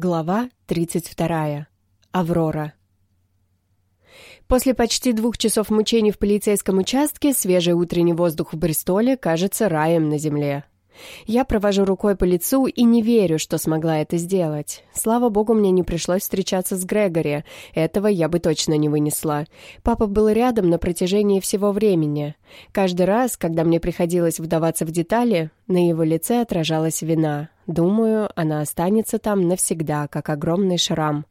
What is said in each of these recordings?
Глава 32. Аврора. После почти двух часов мучений в полицейском участке свежий утренний воздух в Бристоле кажется раем на земле. Я провожу рукой по лицу и не верю, что смогла это сделать. Слава богу, мне не пришлось встречаться с Грегори. Этого я бы точно не вынесла. Папа был рядом на протяжении всего времени. Каждый раз, когда мне приходилось вдаваться в детали, на его лице отражалась вина. Думаю, она останется там навсегда, как огромный шрам.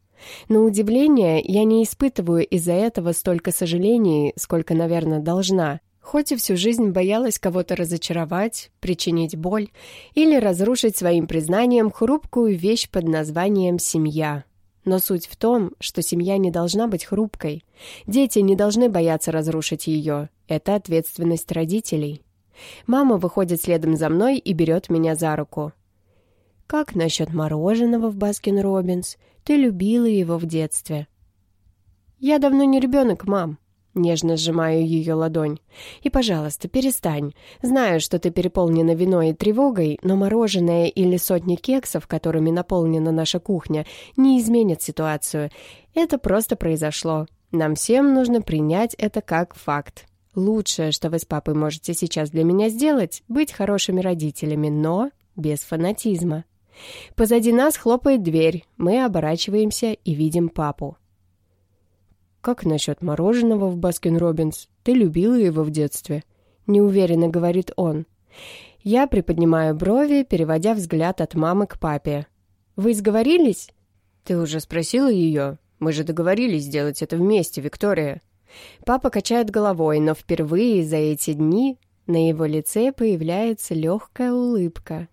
На удивление, я не испытываю из-за этого столько сожалений, сколько, наверное, должна. Хоть и всю жизнь боялась кого-то разочаровать, причинить боль или разрушить своим признанием хрупкую вещь под названием «семья». Но суть в том, что семья не должна быть хрупкой. Дети не должны бояться разрушить ее. Это ответственность родителей. Мама выходит следом за мной и берет меня за руку. «Как насчет мороженого в Baskin Robbins? Ты любила его в детстве». «Я давно не ребенок, мам», Нежно сжимаю ее ладонь. «И, пожалуйста, перестань. Знаю, что ты переполнена виной и тревогой, но мороженое или сотни кексов, которыми наполнена наша кухня, не изменят ситуацию. Это просто произошло. Нам всем нужно принять это как факт. Лучшее, что вы с папой можете сейчас для меня сделать, быть хорошими родителями, но без фанатизма». Позади нас хлопает дверь, мы оборачиваемся и видим папу. «Как насчет мороженого в Baskin Robbins? Ты любила его в детстве?» Неуверенно говорит он. Я приподнимаю брови, переводя взгляд от мамы к папе. «Вы сговорились?» «Ты уже спросила ее? Мы же договорились сделать это вместе, Виктория». Папа качает головой, но впервые за эти дни на его лице появляется легкая улыбка.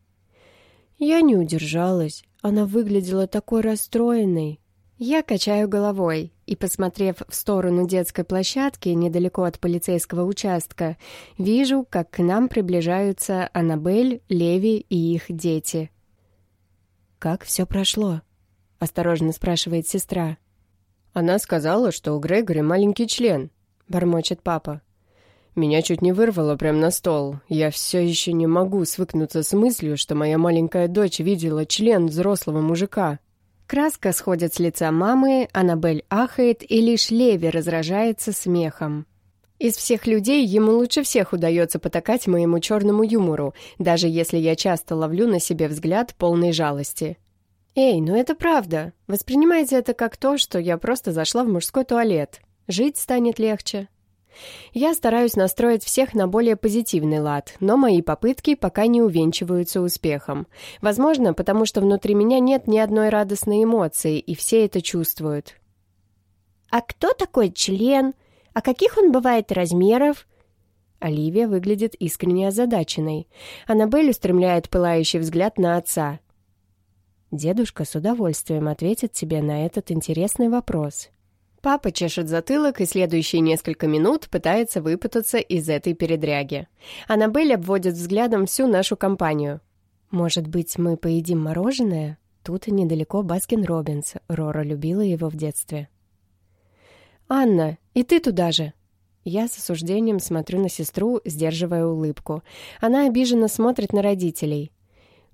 Я не удержалась. Она выглядела такой расстроенной. Я качаю головой и, посмотрев в сторону детской площадки недалеко от полицейского участка, вижу, как к нам приближаются Аннабель, Леви и их дети. «Как все прошло?» — осторожно спрашивает сестра. «Она сказала, что у Грегори маленький член», — бормочет папа. Меня чуть не вырвало прямо на стол. Я все еще не могу свыкнуться с мыслью, что моя маленькая дочь видела член взрослого мужика. Краска сходит с лица мамы, Аннабель ахает, и лишь Леви разражается смехом. Из всех людей ему лучше всех удается потакать моему черному юмору, даже если я часто ловлю на себе взгляд полной жалости. «Эй, ну это правда. Воспринимайте это как то, что я просто зашла в мужской туалет. Жить станет легче». Я стараюсь настроить всех на более позитивный лад, но мои попытки пока не увенчиваются успехом. Возможно, потому что внутри меня нет ни одной радостной эмоции, и все это чувствуют. «А кто такой член? А каких он бывает размеров?» Оливия выглядит искренне озадаченной. Аннабель устремляет пылающий взгляд на отца. «Дедушка с удовольствием ответит тебе на этот интересный вопрос», Папа чешет затылок и следующие несколько минут пытается выпутаться из этой передряги. Аннабель обводит взглядом всю нашу компанию. «Может быть, мы поедим мороженое?» Тут недалеко Baskin Robbins. Рора любила его в детстве. «Анна, и ты туда же!» Я с осуждением смотрю на сестру, сдерживая улыбку. Она обиженно смотрит на родителей.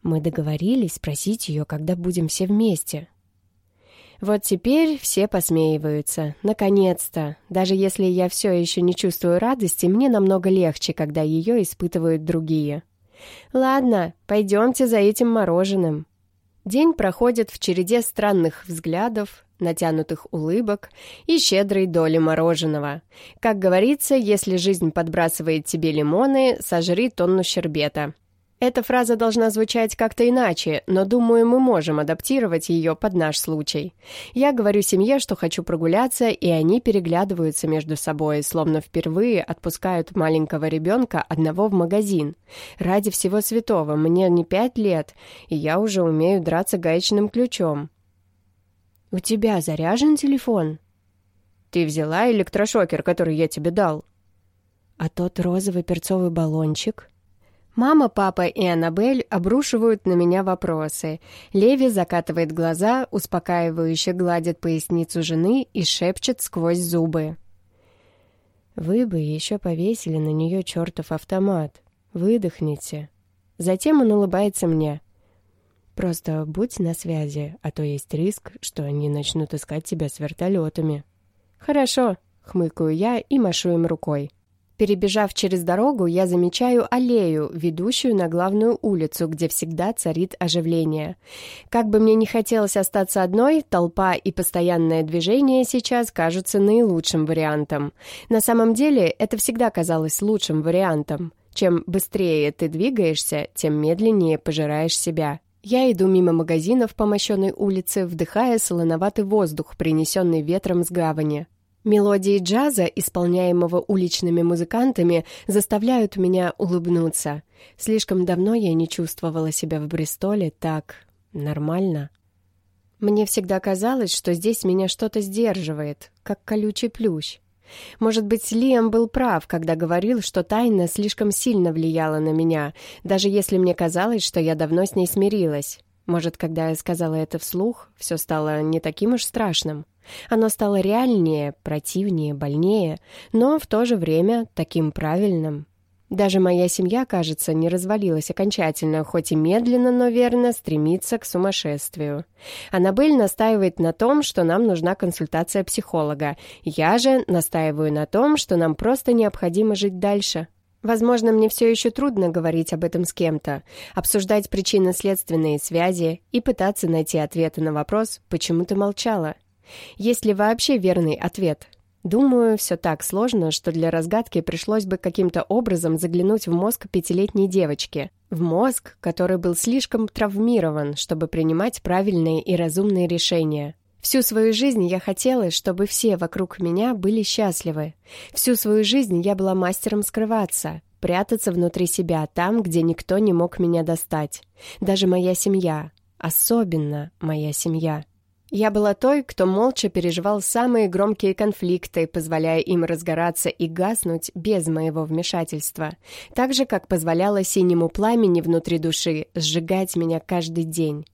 Мы договорились спросить ее, когда будем все вместе. Вот теперь все посмеиваются. Наконец-то. Даже если я все еще не чувствую радости, мне намного легче, когда ее испытывают другие. Ладно, пойдемте за этим мороженым. День проходит в череде странных взглядов, натянутых улыбок и щедрой доли мороженого. Как говорится, если жизнь подбрасывает тебе лимоны, сожри тонну щербета. Эта фраза должна звучать как-то иначе, но, думаю, мы можем адаптировать ее под наш случай. Я говорю семье, что хочу прогуляться, и они переглядываются между собой, словно впервые отпускают маленького ребенка одного в магазин. Ради всего святого, мне не пять лет, и я уже умею драться гаечным ключом. «У тебя заряжен телефон?» «Ты взяла электрошокер, который я тебе дал?» «А тот розовый перцовый баллончик?» Мама, папа и Аннабель обрушивают на меня вопросы. Леви закатывает глаза, успокаивающе гладит поясницу жены и шепчет сквозь зубы. «Вы бы еще повесили на нее чертов автомат. Выдохните». Затем он улыбается мне. Просто будь на связи, а то есть риск, что они начнут искать тебя с вертолетами». «Хорошо», — хмыкаю я и машу им рукой. Перебежав через дорогу, я замечаю аллею, ведущую на главную улицу, где всегда царит оживление. Как бы мне не хотелось остаться одной, толпа и постоянное движение сейчас кажутся наилучшим вариантом. На самом деле, это всегда казалось лучшим вариантом. Чем быстрее ты двигаешься, тем медленнее пожираешь себя. Я иду мимо магазинов по мощенной улице, вдыхая солоноватый воздух, принесенный ветром с гавани. Мелодии джаза, исполняемого уличными музыкантами, заставляют меня улыбнуться. Слишком давно я не чувствовала себя в Бристоле так нормально. Мне всегда казалось, что здесь меня что-то сдерживает, как колючий плющ. Может быть, Лиам был прав, когда говорил, что тайна слишком сильно влияла на меня, даже если мне казалось, что я давно с ней смирилась. Может, когда я сказала это вслух, все стало не таким уж страшным. Оно стало реальнее, противнее, больнее, но в то же время таким правильным. Даже моя семья, кажется, не развалилась окончательно, хоть и медленно, но верно стремится к сумасшествию. Аннабель настаивает на том, что нам нужна консультация психолога. Я же настаиваю на том, что нам просто необходимо жить дальше. Возможно, мне все еще трудно говорить об этом с кем-то, обсуждать причинно-следственные связи и пытаться найти ответы на вопрос «почему ты молчала?». Есть ли вообще верный ответ? Думаю, все так сложно, что для разгадки пришлось бы каким-то образом заглянуть в мозг пятилетней девочки. В мозг, который был слишком травмирован, чтобы принимать правильные и разумные решения. Всю свою жизнь я хотела, чтобы все вокруг меня были счастливы. Всю свою жизнь я была мастером скрываться, прятаться внутри себя, там, где никто не мог меня достать. Даже моя семья. Особенно моя семья. Я была той, кто молча переживал самые громкие конфликты, позволяя им разгораться и гаснуть без моего вмешательства, так же, как позволяла синему пламени внутри души сжигать меня каждый день.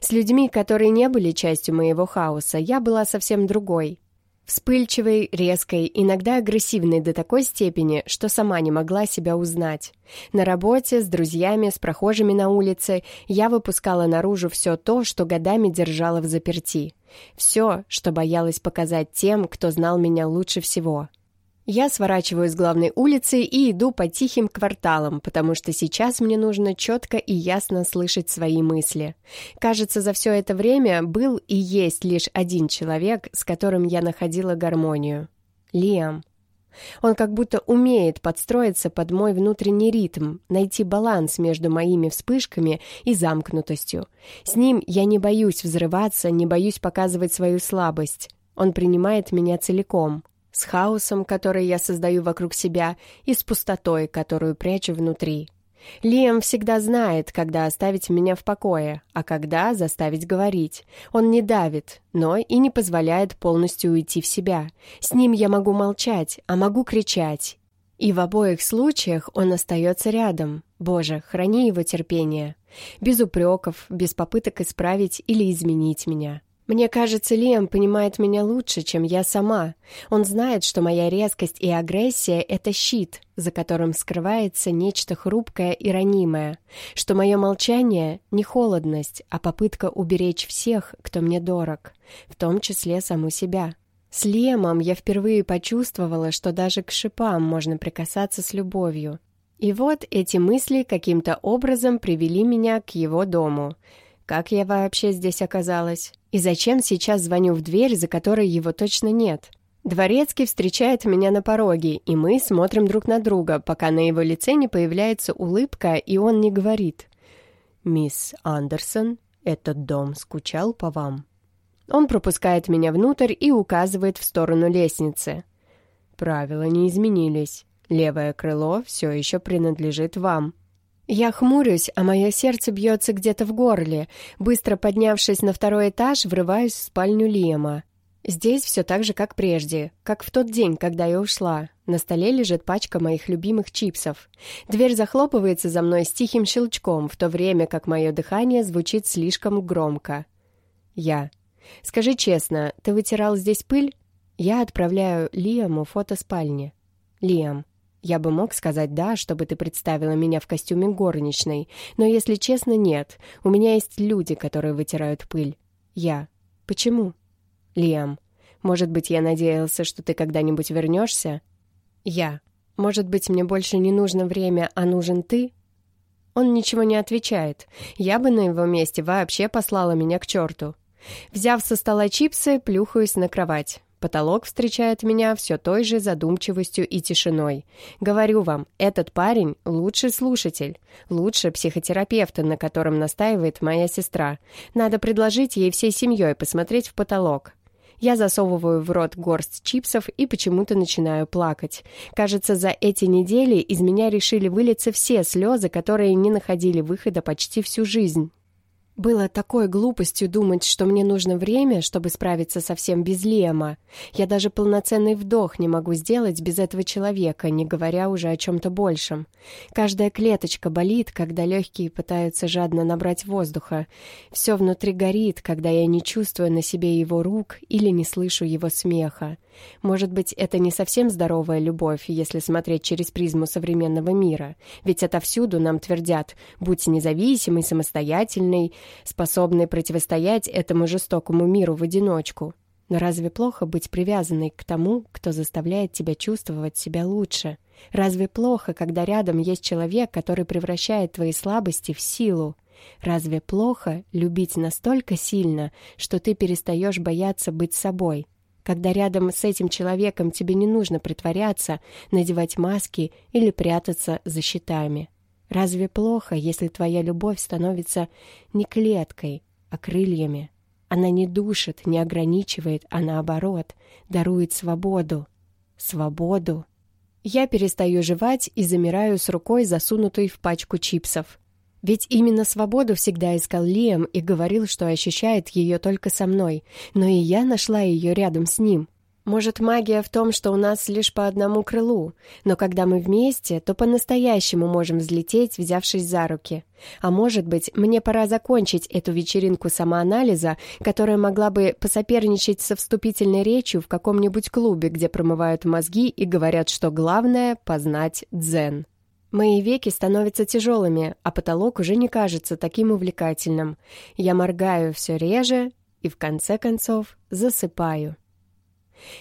С людьми, которые не были частью моего хаоса, я была совсем другой. Вспыльчивой, резкой, иногда агрессивной до такой степени, что сама не могла себя узнать. На работе, с друзьями, с прохожими на улице я выпускала наружу все то, что годами держала в заперти. Все, что боялась показать тем, кто знал меня лучше всего. Я сворачиваю с главной улицы и иду по тихим кварталам, потому что сейчас мне нужно четко и ясно слышать свои мысли. Кажется, за все это время был и есть лишь один человек, с которым я находила гармонию. Лиам. Он как будто умеет подстроиться под мой внутренний ритм, найти баланс между моими вспышками и замкнутостью. С ним я не боюсь взрываться, не боюсь показывать свою слабость. Он принимает меня целиком, с хаосом, который я создаю вокруг себя, и с пустотой, которую прячу внутри. Лиам всегда знает, когда оставить меня в покое, а когда заставить говорить. Он не давит, но и не позволяет полностью уйти в себя. С ним я могу молчать, а могу кричать. И в обоих случаях он остается рядом. Боже, храни его терпение. Без упреков, без попыток исправить или изменить меня. Мне кажется, Лиам понимает меня лучше, чем я сама. Он знает, что моя резкость и агрессия — это щит, за которым скрывается нечто хрупкое и ранимое, что мое молчание — не холодность, а попытка уберечь всех, кто мне дорог, в том числе саму себя. С Лемом я впервые почувствовала, что даже к шипам можно прикасаться с любовью. И вот эти мысли каким-то образом привели меня к его дому. Как я вообще здесь оказалась? И зачем сейчас звоню в дверь, за которой его точно нет? Дворецкий встречает меня на пороге, и мы смотрим друг на друга, пока на его лице не появляется улыбка, и он не говорит. «Мисс Андерсон, этот дом скучал по вам?» Он пропускает меня внутрь и указывает в сторону лестницы. «Правила не изменились. Левое крыло все еще принадлежит вам». Я хмурюсь, а мое сердце бьется где-то в горле. Быстро поднявшись на второй этаж, врываюсь в спальню Лиема. Здесь все так же, как прежде, как в тот день, когда я ушла. На столе лежит пачка моих любимых чипсов. Дверь захлопывается за мной с тихим щелчком, в то время как мое дыхание звучит слишком громко. Я. «Скажи честно, ты вытирал здесь пыль?» Я отправляю Лиаму фото спальни. Лиам. Я бы мог сказать «да», чтобы ты представила меня в костюме горничной, но, если честно, нет. У меня есть люди, которые вытирают пыль. Я. Почему? Лиам. Может быть, я надеялся, что ты когда-нибудь вернешься? Я. Может быть, мне больше не нужно время, а нужен ты? Он ничего не отвечает. Я бы на его месте вообще послала меня к черту. Взяв со стола чипсы, плюхаюсь на кровать. Потолок встречает меня все той же задумчивостью и тишиной. Говорю вам, этот парень — лучший слушатель, лучше психотерапевта, на котором настаивает моя сестра. Надо предложить ей всей семьей посмотреть в потолок. Я засовываю в рот горсть чипсов и почему-то начинаю плакать. Кажется, за эти недели из меня решили вылиться все слезы, которые не находили выхода почти всю жизнь. Было такой глупостью думать, что мне нужно время, чтобы справиться совсем без Лема. Я даже полноценный вдох не могу сделать без этого человека, не говоря уже о чем-то большем. Каждая клеточка болит, когда легкие пытаются жадно набрать воздуха. Все внутри горит, когда я не чувствую на себе его рук или не слышу его смеха. Может быть, это не совсем здоровая любовь, если смотреть через призму современного мира. Ведь отовсюду нам твердят «будь независимой, самостоятельной, способной противостоять этому жестокому миру в одиночку». Но разве плохо быть привязанной к тому, кто заставляет тебя чувствовать себя лучше? Разве плохо, когда рядом есть человек, который превращает твои слабости в силу? Разве плохо любить настолько сильно, что ты перестаешь бояться быть собой? когда рядом с этим человеком тебе не нужно притворяться, надевать маски или прятаться за щитами. Разве плохо, если твоя любовь становится не клеткой, а крыльями? Она не душит, не ограничивает, а наоборот, дарует свободу. Свободу. Я перестаю жевать и замираю с рукой, засунутой в пачку чипсов. Ведь именно свободу всегда искал Лиам и говорил, что ощущает ее только со мной, но и я нашла ее рядом с ним. Может, магия в том, что у нас лишь по одному крылу, но когда мы вместе, то по-настоящему можем взлететь, взявшись за руки. А может быть, мне пора закончить эту вечеринку самоанализа, которая могла бы посоперничать со вступительной речью в каком-нибудь клубе, где промывают мозги и говорят, что главное — познать дзен. Мои веки становятся тяжелыми, а потолок уже не кажется таким увлекательным. Я моргаю все реже и, в конце концов, засыпаю.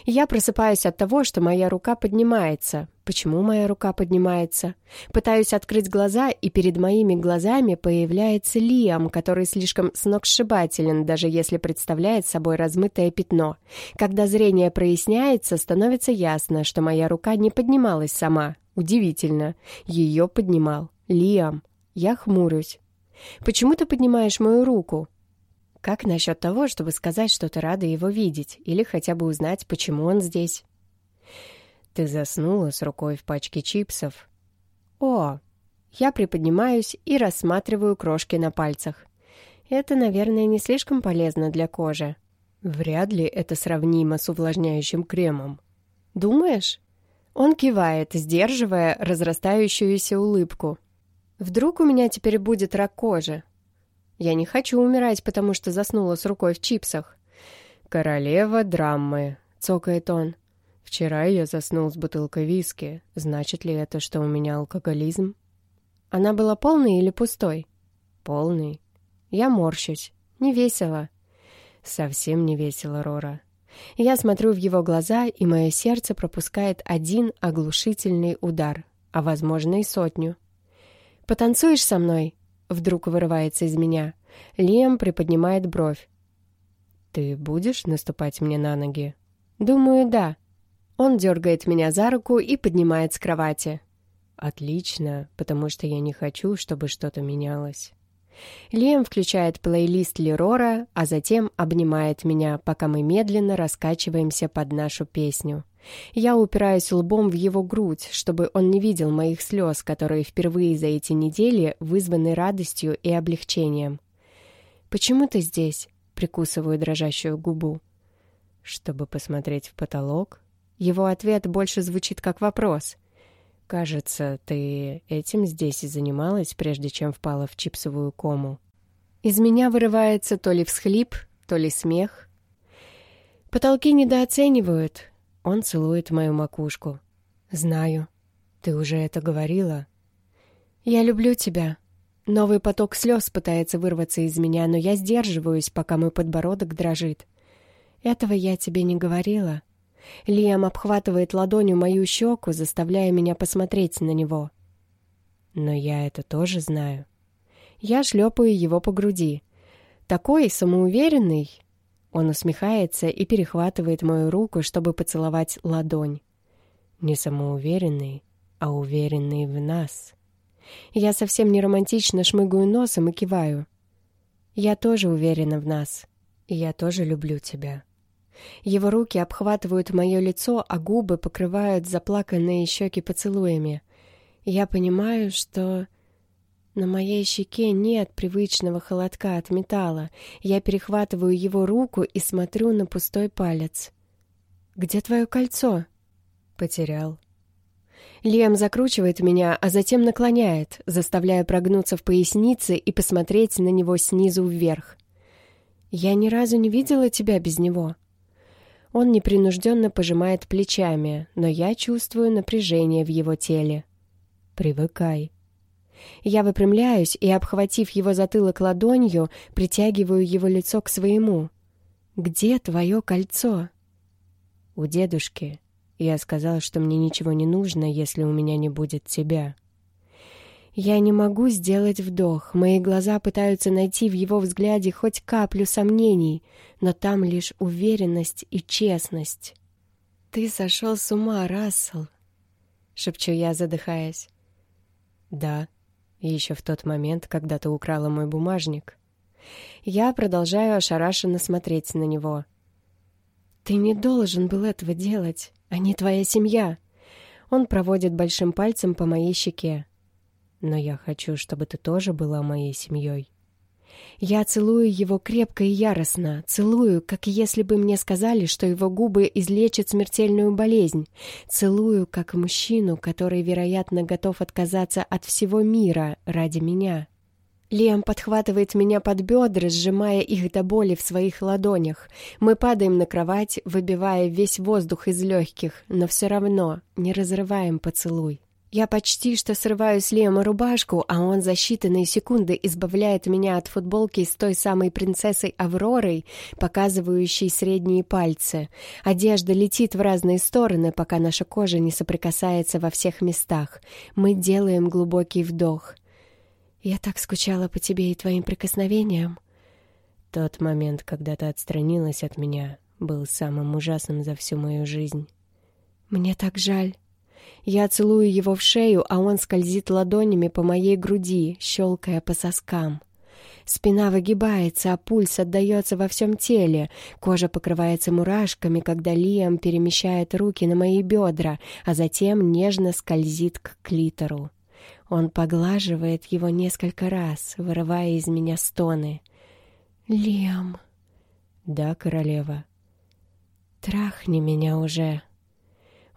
Я просыпаюсь от того, что моя рука поднимается. Почему моя рука поднимается? Пытаюсь открыть глаза, и перед моими глазами появляется Лиам, который слишком сногсшибателен, даже если представляет собой размытое пятно. Когда зрение проясняется, становится ясно, что моя рука не поднималась сама. Удивительно. Ее поднимал Лиам. Я хмурюсь. «Почему ты поднимаешь мою руку?» Как насчет того, чтобы сказать, что ты рада его видеть, или хотя бы узнать, почему он здесь? Ты заснула с рукой в пачке чипсов. О, я приподнимаюсь и рассматриваю крошки на пальцах. Это, наверное, не слишком полезно для кожи. Вряд ли это сравнимо с увлажняющим кремом. Думаешь? Он кивает, сдерживая разрастающуюся улыбку. Вдруг у меня теперь будет рак кожи? Я не хочу умирать, потому что заснула с рукой в чипсах. «Королева драмы», — цокает он. «Вчера я заснул с бутылкой виски. Значит ли это, что у меня алкоголизм?» «Она была полной или пустой?» «Полный. Я морщусь. Не весело». «Совсем не весело, Рора». Я смотрю в его глаза, и мое сердце пропускает один оглушительный удар, а, возможно, и сотню. «Потанцуешь со мной?» Вдруг вырывается из меня. Лиам приподнимает бровь. «Ты будешь наступать мне на ноги?» «Думаю, да». Он дергает меня за руку и поднимает с кровати. «Отлично, потому что я не хочу, чтобы что-то менялось». Лиам включает плейлист Лерора, а затем обнимает меня, пока мы медленно раскачиваемся под нашу песню. Я упираюсь лбом в его грудь, чтобы он не видел моих слез, которые впервые за эти недели вызваны радостью и облегчением. «Почему ты здесь?» — прикусываю дрожащую губу. «Чтобы посмотреть в потолок?» Его ответ больше звучит как вопрос. «Кажется, ты этим здесь и занималась, прежде чем впала в чипсовую кому». Из меня вырывается то ли всхлип, то ли смех. Потолки недооценивают, он целует мою макушку. «Знаю». «Ты уже это говорила?» «Я люблю тебя». Новый поток слез пытается вырваться из меня, но я сдерживаюсь, пока мой подбородок дрожит. «Этого я тебе не говорила». Лиам обхватывает ладонью мою щеку, заставляя меня посмотреть на него. Но я это тоже знаю. Я шлепаю его по груди. Такой самоуверенный. Он усмехается и перехватывает мою руку, чтобы поцеловать ладонь. Не самоуверенный, а уверенный в нас. Я совсем не романтично шмыгаю носом и киваю. Я тоже уверена в нас. И я тоже люблю тебя. Его руки обхватывают мое лицо, а губы покрывают заплаканные щеки поцелуями. Я понимаю, что... На моей щеке нет привычного холодка от металла. Я перехватываю его руку и смотрю на пустой палец. «Где твое кольцо?» «Потерял». Лем закручивает меня, а затем наклоняет, заставляя прогнуться в пояснице и посмотреть на него снизу вверх. «Я ни разу не видела тебя без него». Он непринужденно пожимает плечами, но я чувствую напряжение в его теле. «Привыкай». Я выпрямляюсь и, обхватив его затылок ладонью, притягиваю его лицо к своему. «Где твое кольцо?» «У дедушки. Я сказал, что мне ничего не нужно, если у меня не будет тебя». Я не могу сделать вдох. Мои глаза пытаются найти в его взгляде хоть каплю сомнений, но там лишь уверенность и честность. «Ты сошел с ума, Рассел!» — шепчу я, задыхаясь. «Да, еще в тот момент, когда ты украла мой бумажник». Я продолжаю ошарашенно смотреть на него. «Ты не должен был этого делать. Они твоя семья». Он проводит большим пальцем по моей щеке но я хочу, чтобы ты тоже была моей семьей. Я целую его крепко и яростно, целую, как если бы мне сказали, что его губы излечат смертельную болезнь, целую, как мужчину, который, вероятно, готов отказаться от всего мира ради меня. Лиам подхватывает меня под бедра, сжимая их до боли в своих ладонях. Мы падаем на кровать, выбивая весь воздух из легких, но все равно не разрываем поцелуй. Я почти что срываю с Лема рубашку, а он за считанные секунды избавляет меня от футболки с той самой принцессой Авророй, показывающей средние пальцы. Одежда летит в разные стороны, пока наша кожа не соприкасается во всех местах. Мы делаем глубокий вдох. «Я так скучала по тебе и твоим прикосновениям». Тот момент, когда ты отстранилась от меня, был самым ужасным за всю мою жизнь. «Мне так жаль». Я целую его в шею, а он скользит ладонями по моей груди, щелкая по соскам. Спина выгибается, а пульс отдается во всем теле. Кожа покрывается мурашками, когда Лиам перемещает руки на мои бедра, а затем нежно скользит к клитору. Он поглаживает его несколько раз, вырывая из меня стоны. «Лиам...» «Да, королева?» «Трахни меня уже!»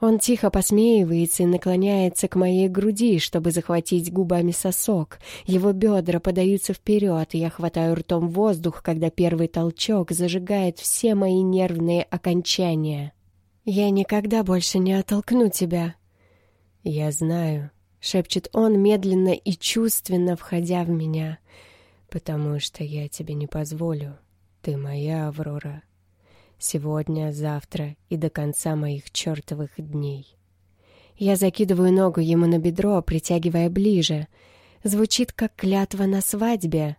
Он тихо посмеивается и наклоняется к моей груди, чтобы захватить губами сосок. Его бедра подаются вперед, и я хватаю ртом воздух, когда первый толчок зажигает все мои нервные окончания. «Я никогда больше не оттолкну тебя». «Я знаю», — шепчет он медленно и чувственно, входя в меня, «потому что я тебе не позволю. Ты моя, Аврора». Сегодня, завтра и до конца моих чертовых дней. Я закидываю ногу ему на бедро, притягивая ближе. Звучит, как клятва на свадьбе.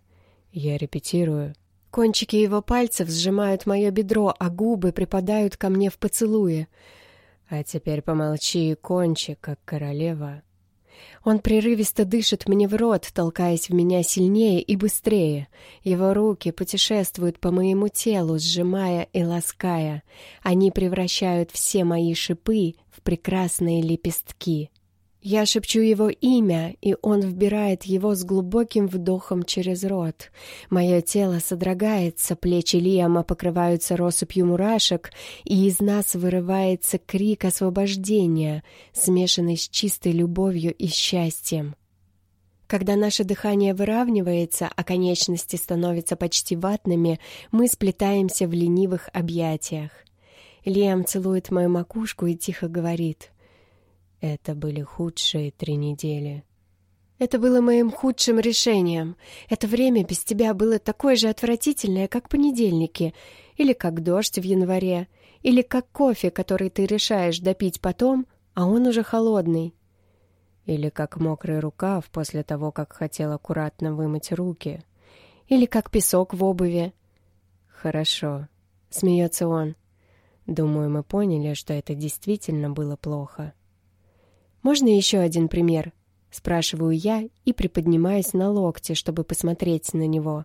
Я репетирую. Кончики его пальцев сжимают мое бедро, а губы припадают ко мне в поцелуе. А теперь помолчи и кончи, как королева. Он прерывисто дышит мне в рот, толкаясь в меня сильнее и быстрее. Его руки путешествуют по моему телу, сжимая и лаская. Они превращают все мои шипы в прекрасные лепестки. Я шепчу его имя, и он вбирает его с глубоким вдохом через рот. Мое тело содрогается, плечи Лиама покрываются россыпью мурашек, и из нас вырывается крик освобождения, смешанный с чистой любовью и счастьем. Когда наше дыхание выравнивается, а конечности становятся почти ватными, мы сплетаемся в ленивых объятиях. Лиам целует мою макушку и тихо говорит — Это были худшие три недели. Это было моим худшим решением. Это время без тебя было такое же отвратительное, как понедельники, или как дождь в январе, или как кофе, который ты решаешь допить потом, а он уже холодный. Или как мокрый рукав после того, как хотел аккуратно вымыть руки. Или как песок в обуви. «Хорошо», — смеется он. «Думаю, мы поняли, что это действительно было плохо». «Можно еще один пример?» — спрашиваю я и приподнимаюсь на локте, чтобы посмотреть на него.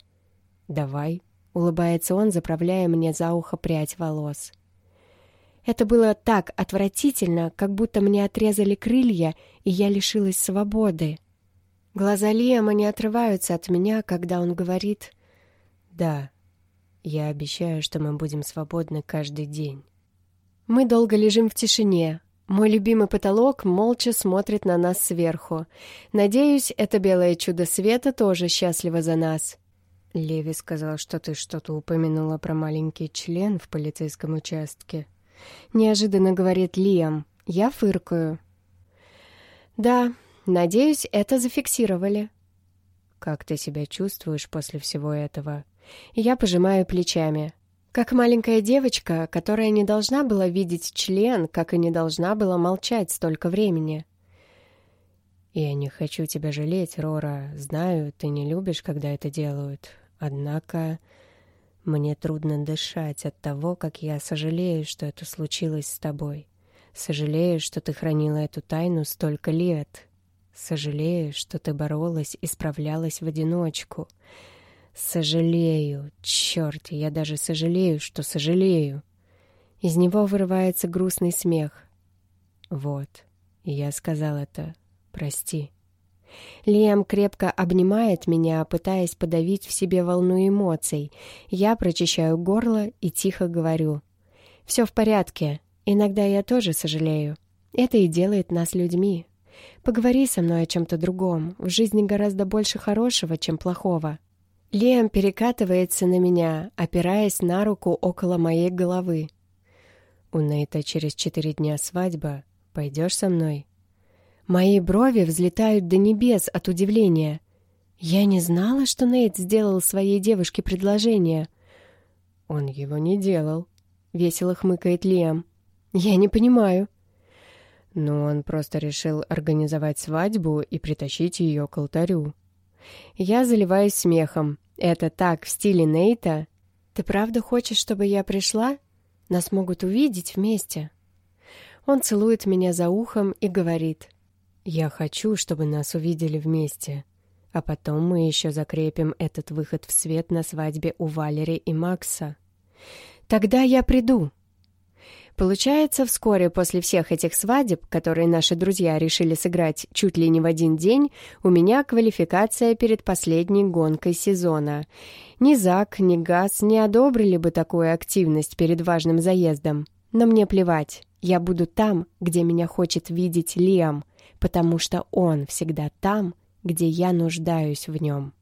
«Давай», — улыбается он, заправляя мне за ухо прядь волос. Это было так отвратительно, как будто мне отрезали крылья, и я лишилась свободы. Глаза Лиама не отрываются от меня, когда он говорит «Да, я обещаю, что мы будем свободны каждый день». Мы долго лежим в тишине. Мой любимый потолок молча смотрит на нас сверху. Надеюсь, это белое чудо света тоже счастливо за нас. Леви сказал, что ты что-то упомянула про маленький член в полицейском участке. Неожиданно говорит Лиам. Я фыркаю. Да, надеюсь, это зафиксировали. Как ты себя чувствуешь после всего этого? Я пожимаю плечами. Как маленькая девочка, которая не должна была видеть член, как и не должна была молчать столько времени. «Я не хочу тебя жалеть, Рора. Знаю, ты не любишь, когда это делают. Однако мне трудно дышать от того, как я сожалею, что это случилось с тобой. Сожалею, что ты хранила эту тайну столько лет. Сожалею, что ты боролась и справлялась в одиночку. Сожалею, черт, я даже сожалею, что сожалею. Из него вырывается грустный смех. Вот, я сказал это. Прости. Лиам крепко обнимает меня, пытаясь подавить в себе волну эмоций. Я прочищаю горло и тихо говорю. «Все в порядке. Иногда я тоже сожалею. Это и делает нас людьми. Поговори со мной о чем-то другом. В жизни гораздо больше хорошего, чем плохого». Лиам перекатывается на меня, опираясь на руку около моей головы. «У Нейта через четыре дня свадьба. Пойдешь со мной?» Мои брови взлетают до небес от удивления. Я не знала, что Нейт сделал своей девушке предложение. Он его не делал, весело хмыкает Лиам. Я не понимаю. Ну, он просто решил организовать свадьбу и притащить ее к алтарю. Я заливаюсь смехом. Это так, в стиле Нейта. Ты правда хочешь, чтобы я пришла? Нас могут увидеть вместе. Он целует меня за ухом и говорит. Я хочу, чтобы нас увидели вместе. А потом мы еще закрепим этот выход в свет на свадьбе у Валери и Макса. Тогда я приду. Получается, вскоре после всех этих свадеб, которые наши друзья решили сыграть чуть ли не в один день, у меня квалификация перед последней гонкой сезона. Ни Зак, ни Газ не одобрили бы такую активность перед важным заездом. Но мне плевать. Я буду там, где меня хочет видеть Лиам — потому что он всегда там, где я нуждаюсь в нем.